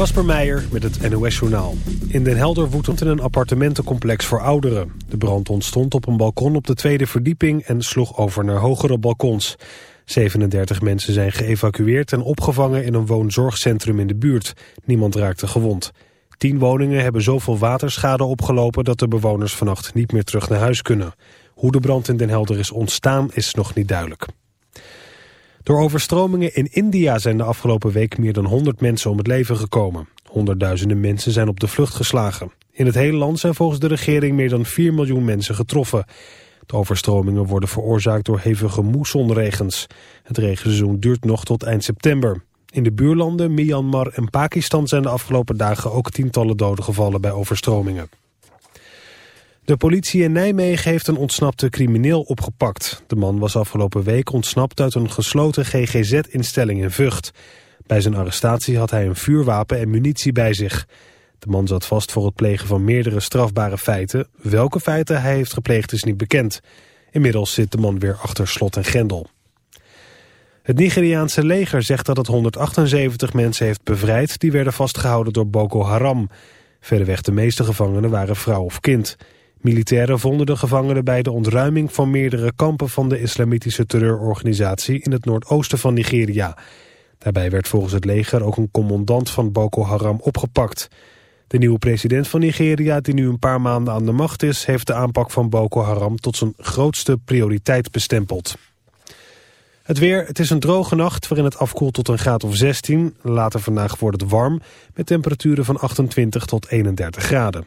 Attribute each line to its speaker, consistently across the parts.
Speaker 1: Kasper Meijer met het NOS-journaal. In Den Helder woedt een appartementencomplex voor ouderen. De brand ontstond op een balkon op de tweede verdieping en sloeg over naar hogere balkons. 37 mensen zijn geëvacueerd en opgevangen in een woonzorgcentrum in de buurt. Niemand raakte gewond. Tien woningen hebben zoveel waterschade opgelopen dat de bewoners vannacht niet meer terug naar huis kunnen. Hoe de brand in Den Helder is ontstaan is nog niet duidelijk. Door overstromingen in India zijn de afgelopen week meer dan 100 mensen om het leven gekomen. Honderdduizenden mensen zijn op de vlucht geslagen. In het hele land zijn volgens de regering meer dan 4 miljoen mensen getroffen. De overstromingen worden veroorzaakt door hevige moessonregens. Het regenseizoen duurt nog tot eind september. In de buurlanden Myanmar en Pakistan zijn de afgelopen dagen ook tientallen doden gevallen bij overstromingen. De politie in Nijmegen heeft een ontsnapte crimineel opgepakt. De man was afgelopen week ontsnapt uit een gesloten GGZ-instelling in Vught. Bij zijn arrestatie had hij een vuurwapen en munitie bij zich. De man zat vast voor het plegen van meerdere strafbare feiten. Welke feiten hij heeft gepleegd is niet bekend. Inmiddels zit de man weer achter slot en grendel. Het Nigeriaanse leger zegt dat het 178 mensen heeft bevrijd... die werden vastgehouden door Boko Haram. Verderweg de meeste gevangenen waren vrouw of kind... Militairen vonden de gevangenen bij de ontruiming van meerdere kampen van de islamitische terreurorganisatie in het noordoosten van Nigeria. Daarbij werd volgens het leger ook een commandant van Boko Haram opgepakt. De nieuwe president van Nigeria, die nu een paar maanden aan de macht is, heeft de aanpak van Boko Haram tot zijn grootste prioriteit bestempeld. Het weer, het is een droge nacht waarin het afkoelt tot een graad of 16. Later vandaag wordt het warm met temperaturen van 28 tot 31 graden.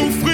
Speaker 2: souffrir.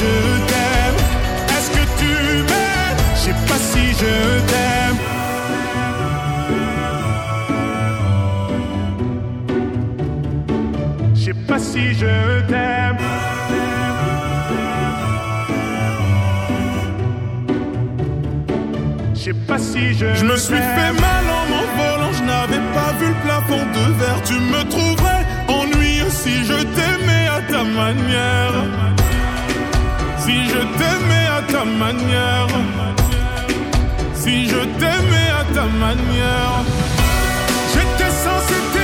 Speaker 2: je t'aime. Est-ce que tu m'aimes? Je sais pas si je t'aime. Je sais pas si je t'aime. Je sais pas si je. Je me suis fait mal en m'envolant, je n'avais pas vu le plafond de verre. Tu me trouverais ennuyeux si je t'aimais à ta manière. Si je t'aimais à ta manière, si je t'aimais à ta manière, j'étais censé t'aimer.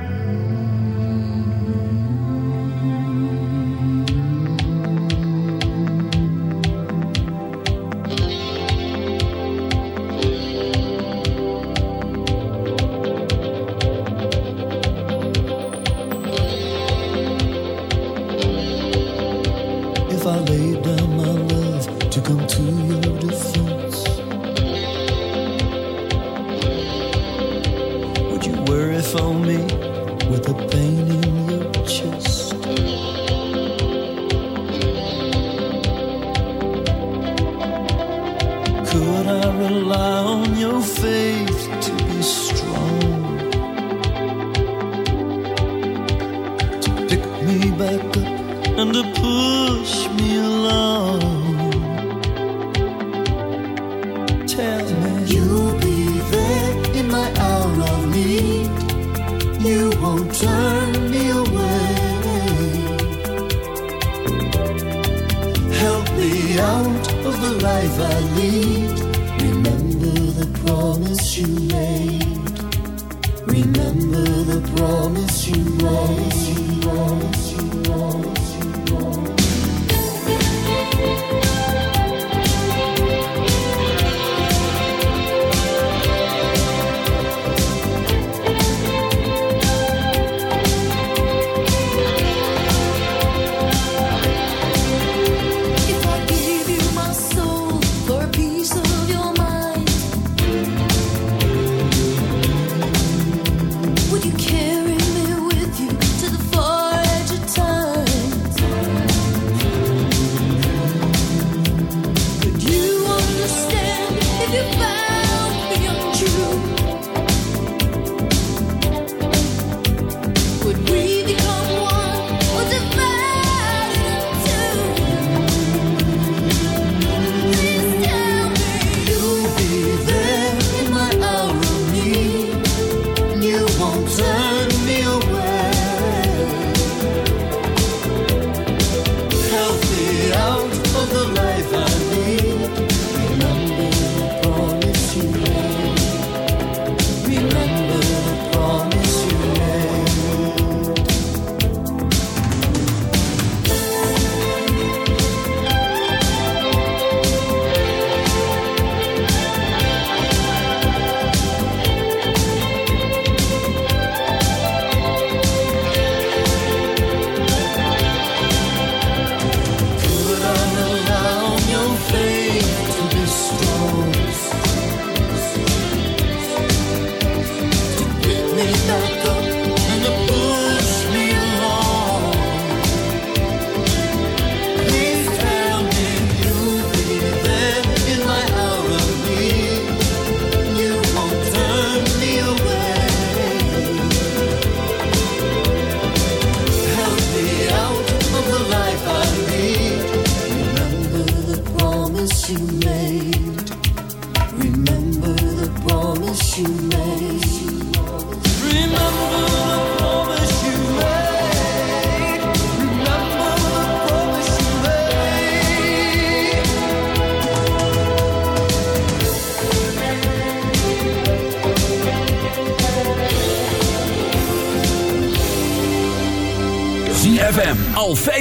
Speaker 3: phone me with a pain in your chest. Could I rely on your faith to be strong? To pick me back up and life I lead. Remember the promise you made. Remember the promise you made. Promise you.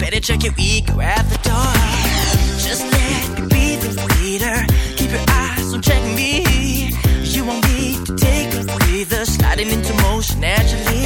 Speaker 4: Better check your ego at the door. Just let me be the leader. Keep your eyes on checking me. You won't need to take a breather. Sliding into motion naturally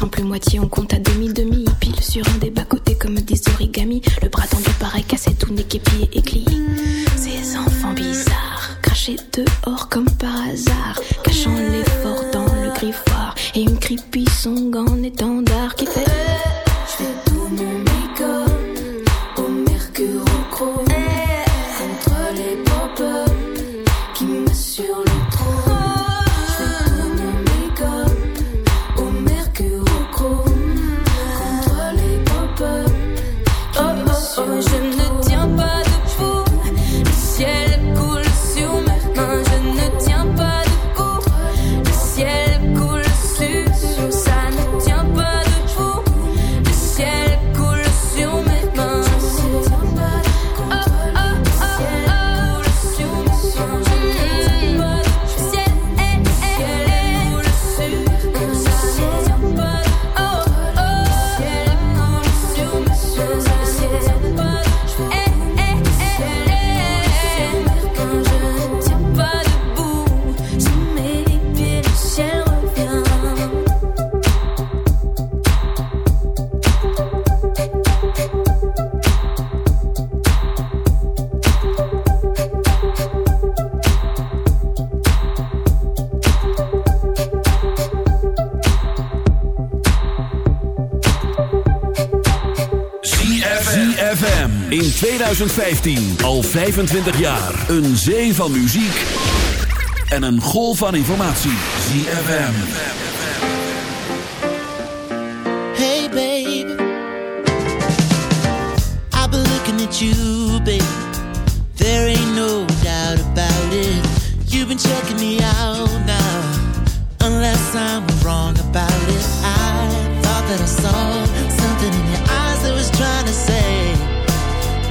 Speaker 5: simple moitié, on compte à demi-demi. Pile sur un des bas-côtés comme des origamis. Le bras tendu pareil cassé, tout n'est qu'épié et glis. Ces enfants bizarres, crachés dehors comme par hasard. Cachant l'effort dans le griffoir. Et une creepy song en étendard qui fait.
Speaker 6: 2015 al 25 jaar. Een zee van muziek en een golf van informatie. ZFM.
Speaker 7: Hey, baby. I've been looking at you, baby. There ain't no doubt about it. You've been checking me out now. Unless I'm wrong about it. I thought that I saw something in your eyes that was trying to say,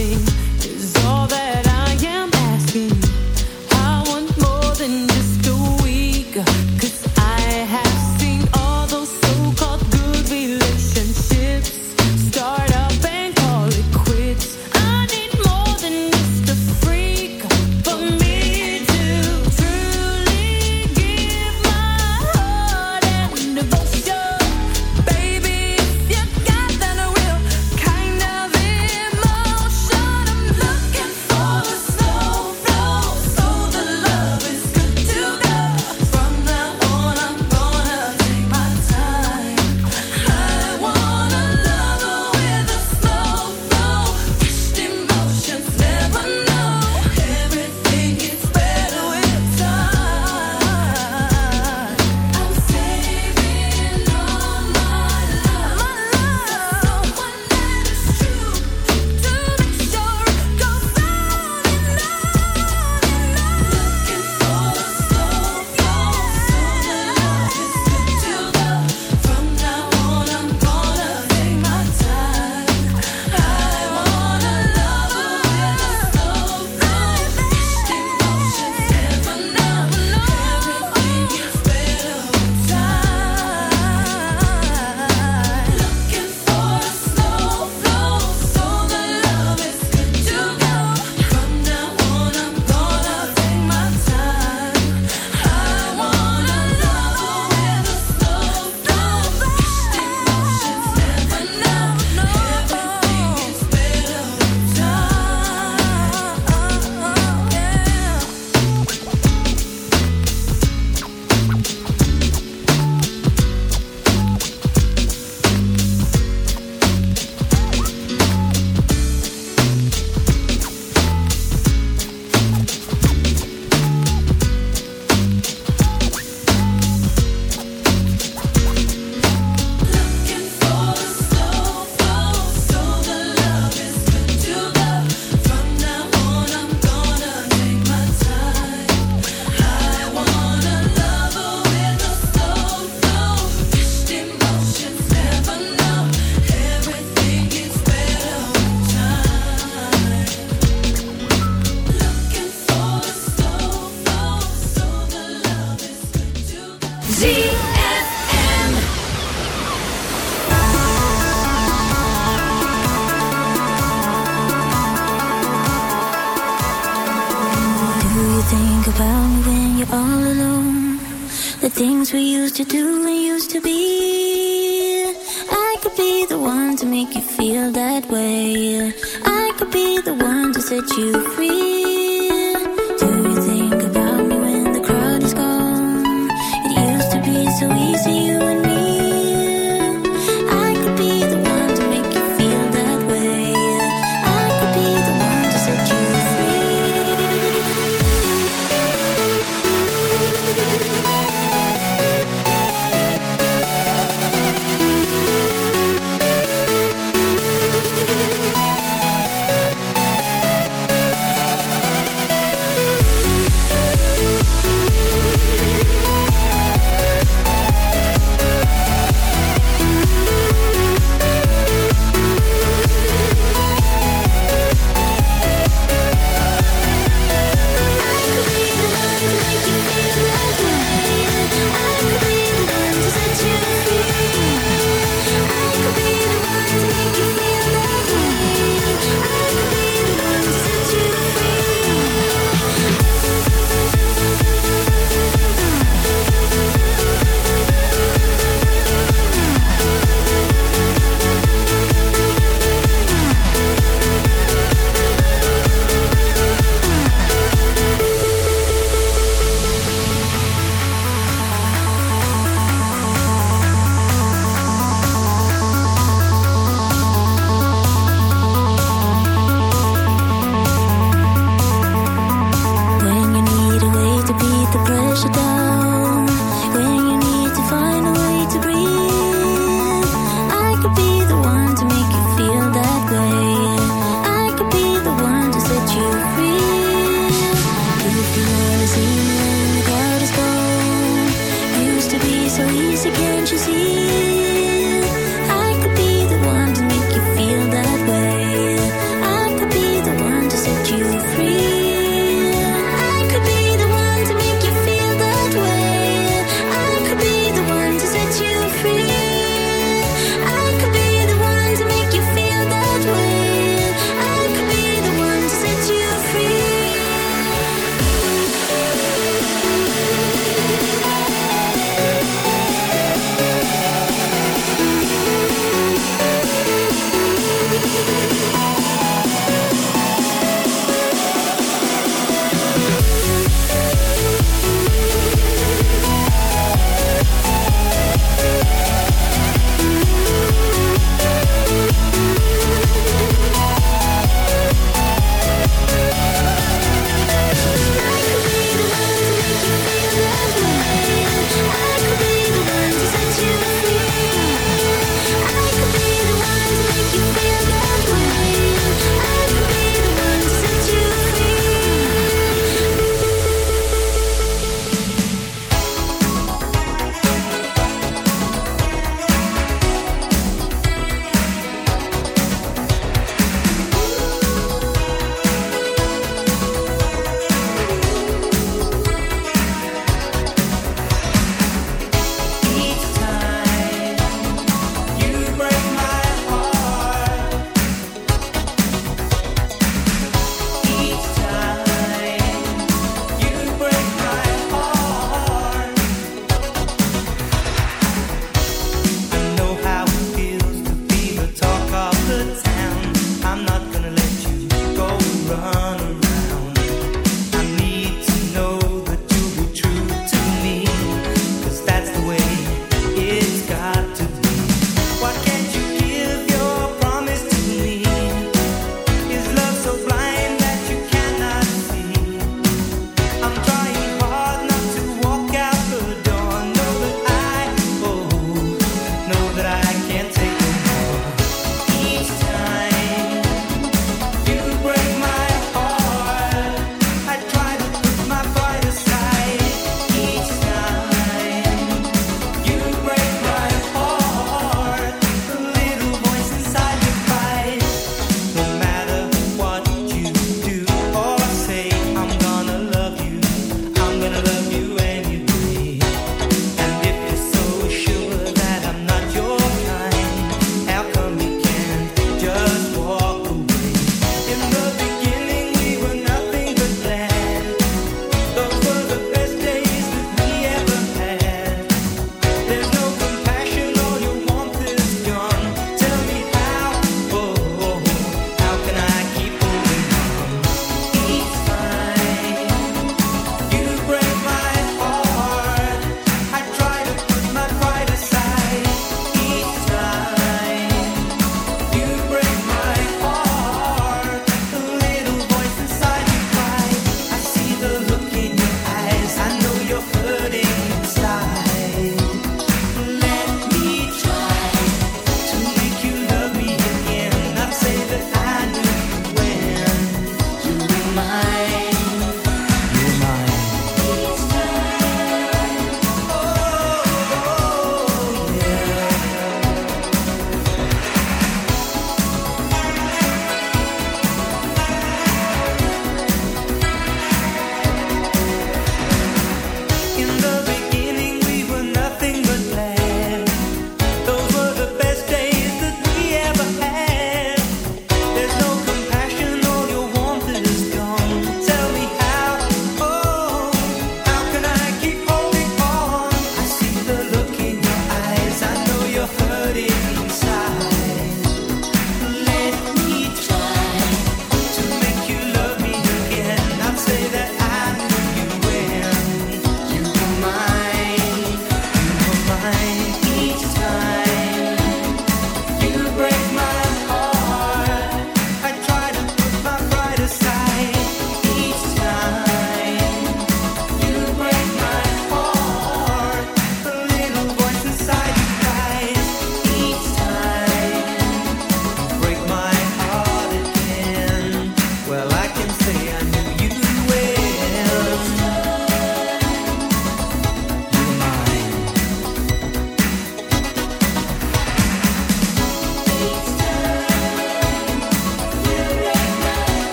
Speaker 8: watching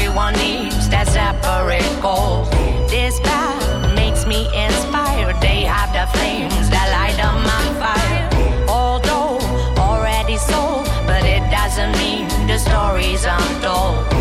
Speaker 8: everyone needs that separate goal. This path makes me inspired. They have the flames that light up my fire. Although already sold, but it doesn't mean the stories untold.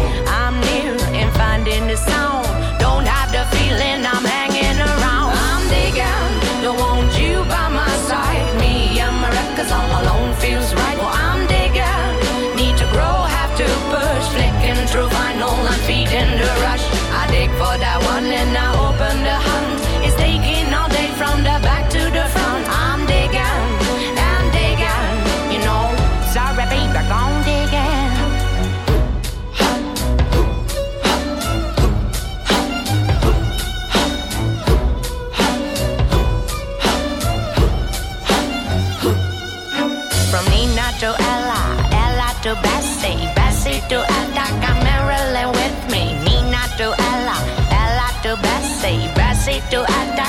Speaker 8: potato and I